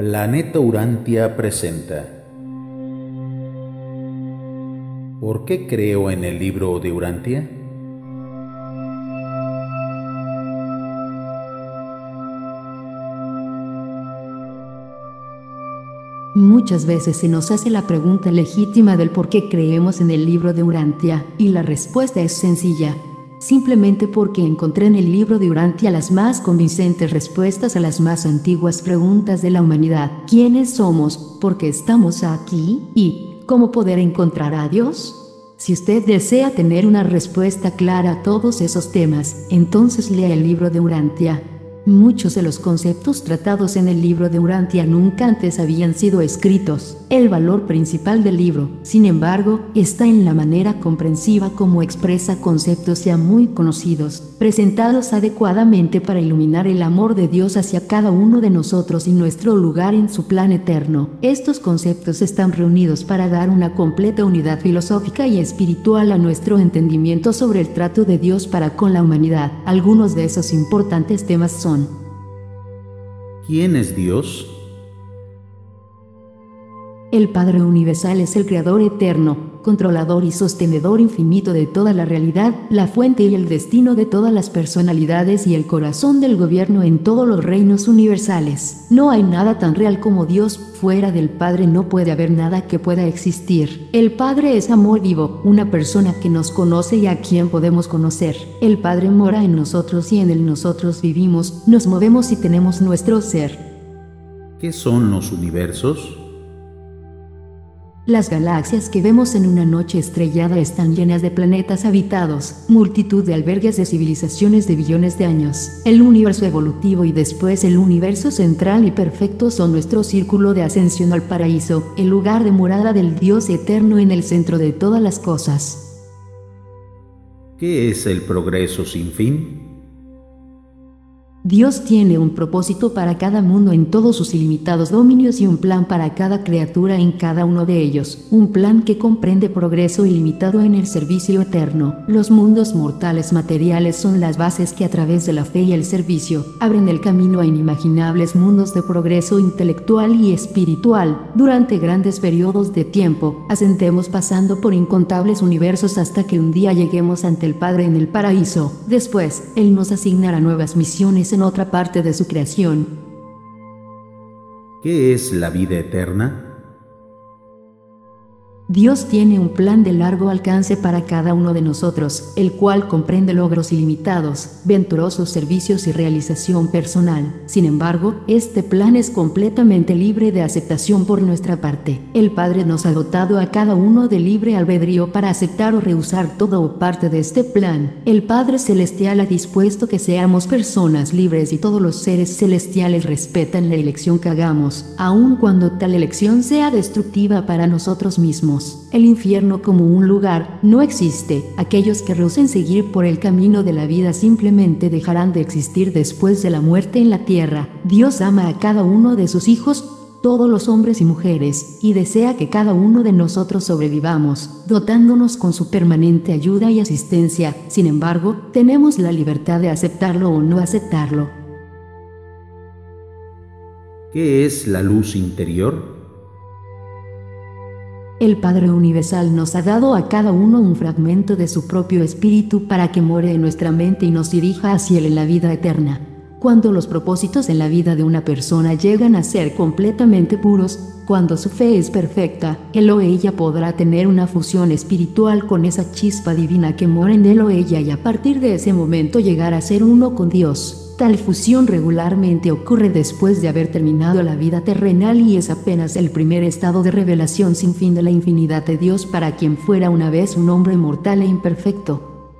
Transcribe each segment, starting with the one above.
Planeta Urantia presenta ¿Por qué creo en el libro de Urantia? Muchas veces se nos hace la pregunta legítima del por qué creemos en el libro de Urantia, y la respuesta es sencilla. Simplemente porque encontré en el libro de Urantia las más convincentes respuestas a las más antiguas preguntas de la humanidad. ¿Quiénes somos? ¿Por qué estamos aquí? ¿Y cómo poder encontrar a Dios? Si usted desea tener una respuesta clara a todos esos temas, entonces lea el libro de Urantia. Muchos de los conceptos tratados en el libro de Urantia nunca antes habían sido escritos. El valor principal del libro, sin embargo, está en la manera comprensiva como expresa conceptos ya muy conocidos, presentados adecuadamente para iluminar el amor de Dios hacia cada uno de nosotros y nuestro lugar en su plan eterno. Estos conceptos están reunidos para dar una completa unidad filosófica y espiritual a nuestro entendimiento sobre el trato de Dios para con la humanidad. Algunos de esos importantes temas son ¿Quién es Dios? El Padre Universal es el Creador eterno, controlador y sostenedor infinito de toda la realidad, la fuente y el destino de todas las personalidades y el corazón del gobierno en todos los reinos universales. No hay nada tan real como Dios, fuera del Padre no puede haber nada que pueda existir. El Padre es amor vivo, una persona que nos conoce y a quien podemos conocer. El Padre mora en nosotros y en él nosotros vivimos, nos movemos y tenemos nuestro ser. ¿Qué son los universos? Las galaxias que vemos en una noche estrellada están llenas de planetas habitados, multitud de albergues de civilizaciones de billones de años. El universo evolutivo y después el universo central y perfecto son nuestro círculo de ascensión al paraíso, el lugar de morada del Dios eterno en el centro de todas las cosas. ¿Qué es el progreso sin fin? Dios tiene un propósito para cada mundo en todos sus ilimitados dominios y un plan para cada criatura en cada uno de ellos, un plan que comprende progreso ilimitado en el servicio eterno. Los mundos mortales materiales son las bases que a través de la fe y el servicio abren el camino a inimaginables mundos de progreso intelectual y espiritual. Durante grandes periodos de tiempo, ascendemos pasando por incontables universos hasta que un día lleguemos ante el Padre en el paraíso. Después, Él nos asignará nuevas misiones en otra parte de su creación. ¿Qué es la vida eterna? Dios tiene un plan de largo alcance para cada uno de nosotros, el cual comprende logros ilimitados, venturosos servicios y realización personal. Sin embargo, este plan es completamente libre de aceptación por nuestra parte. El Padre nos ha dotado a cada uno de libre albedrío para aceptar o rehusar todo o parte de este plan. El Padre Celestial ha dispuesto que seamos personas libres y todos los seres celestiales respetan la elección que hagamos, aun cuando tal elección sea destructiva para nosotros mismos. El infierno como un lugar no existe. Aquellos que rehúsen seguir por el camino de la vida simplemente dejarán de existir después de la muerte en la tierra. Dios ama a cada uno de sus hijos, todos los hombres y mujeres, y desea que cada uno de nosotros sobrevivamos, dotándonos con su permanente ayuda y asistencia. Sin embargo, tenemos la libertad de aceptarlo o no aceptarlo. ¿Qué es la luz interior? El Padre Universal nos ha dado a cada uno un fragmento de su propio espíritu para que more en nuestra mente y nos dirija hacia él en la vida eterna. Cuando los propósitos en la vida de una persona llegan a ser completamente puros, cuando su fe es perfecta, él o ella podrá tener una fusión espiritual con esa chispa divina que mora en él o ella y a partir de ese momento llegar a ser uno con Dios. Tal fusión regularmente ocurre después de haber terminado la vida terrenal y es apenas el primer estado de revelación sin fin de la infinidad de Dios para quien fuera una vez un hombre mortal e imperfecto.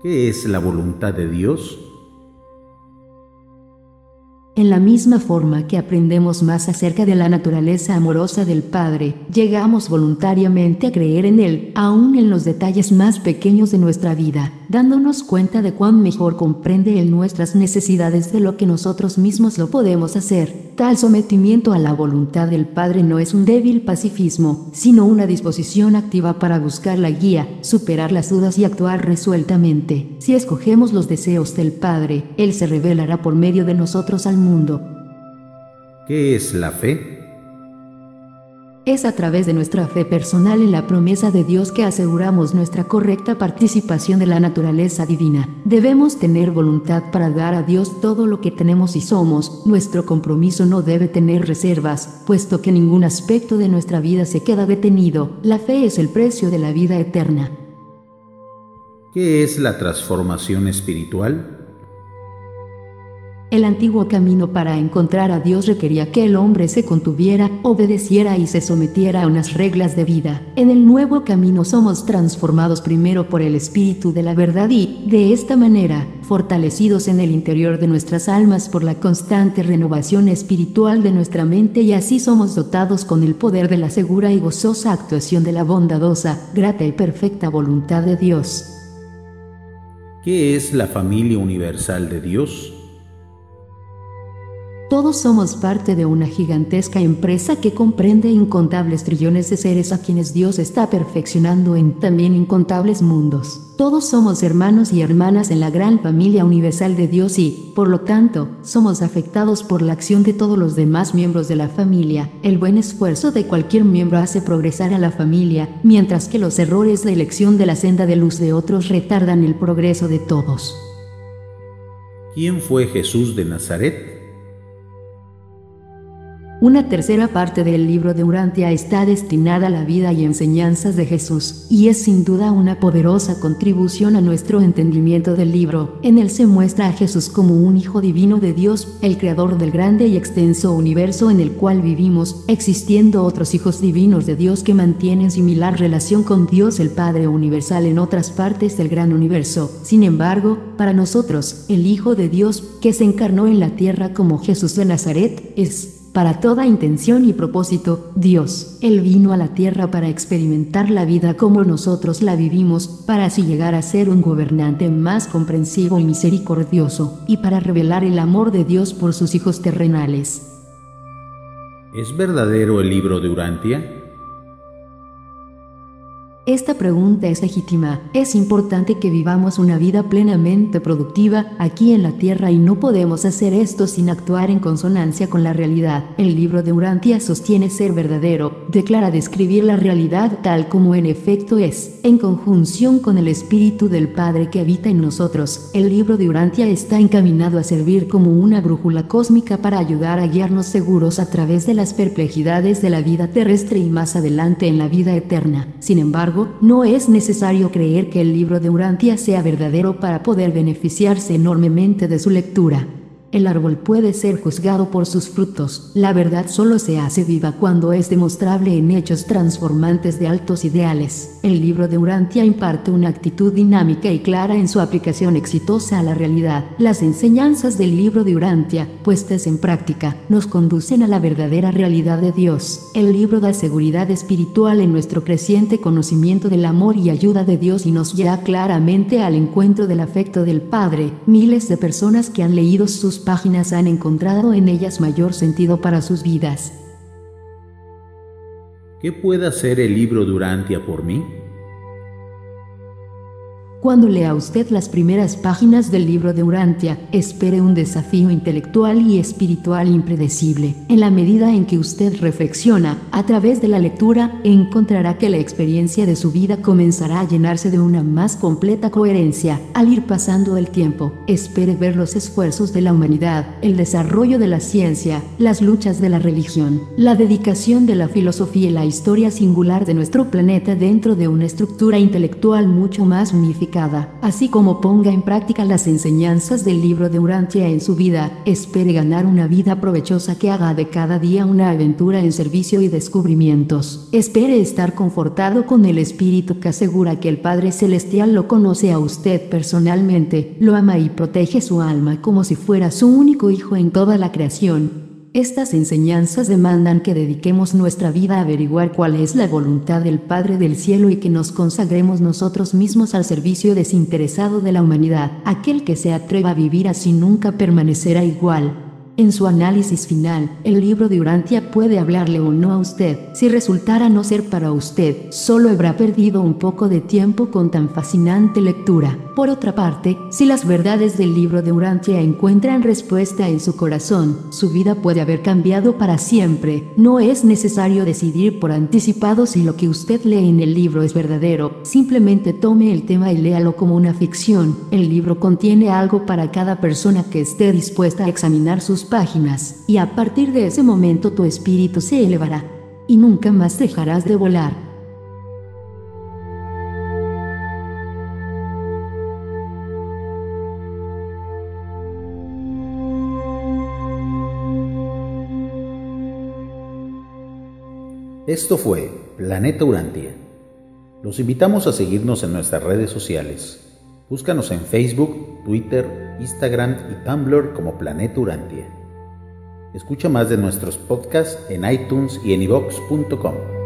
¿Qué es la voluntad de Dios? En la misma forma que aprendemos más acerca de la naturaleza amorosa del Padre, llegamos voluntariamente a creer en Él, aún en los detalles más pequeños de nuestra vida, dándonos cuenta de cuán mejor comprende Él nuestras necesidades de lo que nosotros mismos lo podemos hacer. Tal sometimiento a la voluntad del Padre no es un débil pacifismo, sino una disposición activa para buscar la guía, superar las dudas y actuar resueltamente. Si escogemos los deseos del Padre, Él se revelará por medio de nosotros al mundo mundo. ¿Qué es la fe? Es a través de nuestra fe personal en la promesa de Dios que aseguramos nuestra correcta participación de la naturaleza divina. Debemos tener voluntad para dar a Dios todo lo que tenemos y somos. Nuestro compromiso no debe tener reservas, puesto que ningún aspecto de nuestra vida se queda detenido. La fe es el precio de la vida eterna. ¿Qué es la transformación espiritual? El antiguo camino para encontrar a Dios requería que el hombre se contuviera, obedeciera y se sometiera a unas reglas de vida. En el nuevo camino somos transformados primero por el Espíritu de la verdad y, de esta manera, fortalecidos en el interior de nuestras almas por la constante renovación espiritual de nuestra mente y así somos dotados con el poder de la segura y gozosa actuación de la bondadosa, grata y perfecta voluntad de Dios. ¿Qué es la familia universal de Dios? Todos somos parte de una gigantesca empresa que comprende incontables trillones de seres a quienes Dios está perfeccionando en también incontables mundos. Todos somos hermanos y hermanas en la gran familia universal de Dios y, por lo tanto, somos afectados por la acción de todos los demás miembros de la familia. El buen esfuerzo de cualquier miembro hace progresar a la familia, mientras que los errores de elección de la senda de luz de otros retardan el progreso de todos. ¿Quién fue Jesús de Nazaret? Una tercera parte del libro de Urantia está destinada a la vida y enseñanzas de Jesús, y es sin duda una poderosa contribución a nuestro entendimiento del libro. En él se muestra a Jesús como un Hijo Divino de Dios, el Creador del grande y extenso universo en el cual vivimos, existiendo otros hijos divinos de Dios que mantienen similar relación con Dios el Padre Universal en otras partes del gran universo. Sin embargo, para nosotros, el Hijo de Dios, que se encarnó en la tierra como Jesús de Nazaret, es para toda intención y propósito, Dios, Él vino a la tierra para experimentar la vida como nosotros la vivimos, para así llegar a ser un gobernante más comprensivo y misericordioso, y para revelar el amor de Dios por sus hijos terrenales. ¿Es verdadero el libro de Urantia? Esta pregunta es legítima. Es importante que vivamos una vida plenamente productiva aquí en la Tierra y no podemos hacer esto sin actuar en consonancia con la realidad. El libro de Urantia sostiene ser verdadero, declara describir la realidad tal como en efecto es, en conjunción con el Espíritu del Padre que habita en nosotros. El libro de Urantia está encaminado a servir como una brújula cósmica para ayudar a guiarnos seguros a través de las perplejidades de la vida terrestre y más adelante en la vida eterna. Sin embargo, no es necesario creer que el libro de Urantia sea verdadero para poder beneficiarse enormemente de su lectura. El árbol puede ser juzgado por sus frutos. La verdad solo se hace viva cuando es demostrable en hechos transformantes de altos ideales. El libro de Urantia imparte una actitud dinámica y clara en su aplicación exitosa a la realidad. Las enseñanzas del libro de Urantia, puestas en práctica, nos conducen a la verdadera realidad de Dios. El libro da seguridad espiritual en nuestro creciente conocimiento del amor y ayuda de Dios y nos lleva claramente al encuentro del afecto del Padre. Miles de personas que han leído sus páginas han encontrado en ellas mayor sentido para sus vidas. ¿Qué puede hacer el libro Durantia por mí? Cuando lea usted las primeras páginas del libro de Urantia, espere un desafío intelectual y espiritual impredecible. En la medida en que usted reflexiona, a través de la lectura, encontrará que la experiencia de su vida comenzará a llenarse de una más completa coherencia. Al ir pasando el tiempo, espere ver los esfuerzos de la humanidad, el desarrollo de la ciencia, las luchas de la religión, la dedicación de la filosofía y la historia singular de nuestro planeta dentro de una estructura intelectual mucho más unificada así como ponga en práctica las enseñanzas del libro de Urantia en su vida, espere ganar una vida provechosa que haga de cada día una aventura en servicio y descubrimientos. Espere estar confortado con el espíritu que asegura que el Padre Celestial lo conoce a usted personalmente, lo ama y protege su alma como si fuera su único hijo en toda la creación, estas enseñanzas demandan que dediquemos nuestra vida a averiguar cuál es la voluntad del Padre del Cielo y que nos consagremos nosotros mismos al servicio desinteresado de la humanidad. Aquel que se atreva a vivir así nunca permanecerá igual. En su análisis final, el libro de Urantia puede hablarle o no a usted. Si resultara no ser para usted, solo habrá perdido un poco de tiempo con tan fascinante lectura. Por otra parte, si las verdades del libro de Urantia encuentran respuesta en su corazón, su vida puede haber cambiado para siempre. No es necesario decidir por anticipado si lo que usted lee en el libro es verdadero. Simplemente tome el tema y léalo como una ficción. El libro contiene algo para cada persona que esté dispuesta a examinar sus páginas, y a partir de ese momento tu espíritu se elevará, y nunca más dejarás de volar. Esto fue Planeta Urantia. Los invitamos a seguirnos en nuestras redes sociales. Búscanos en Facebook, Twitter, Instagram y Tumblr como Planeta Urantia. Escucha más de nuestros podcasts en iTunes y en iVox.com.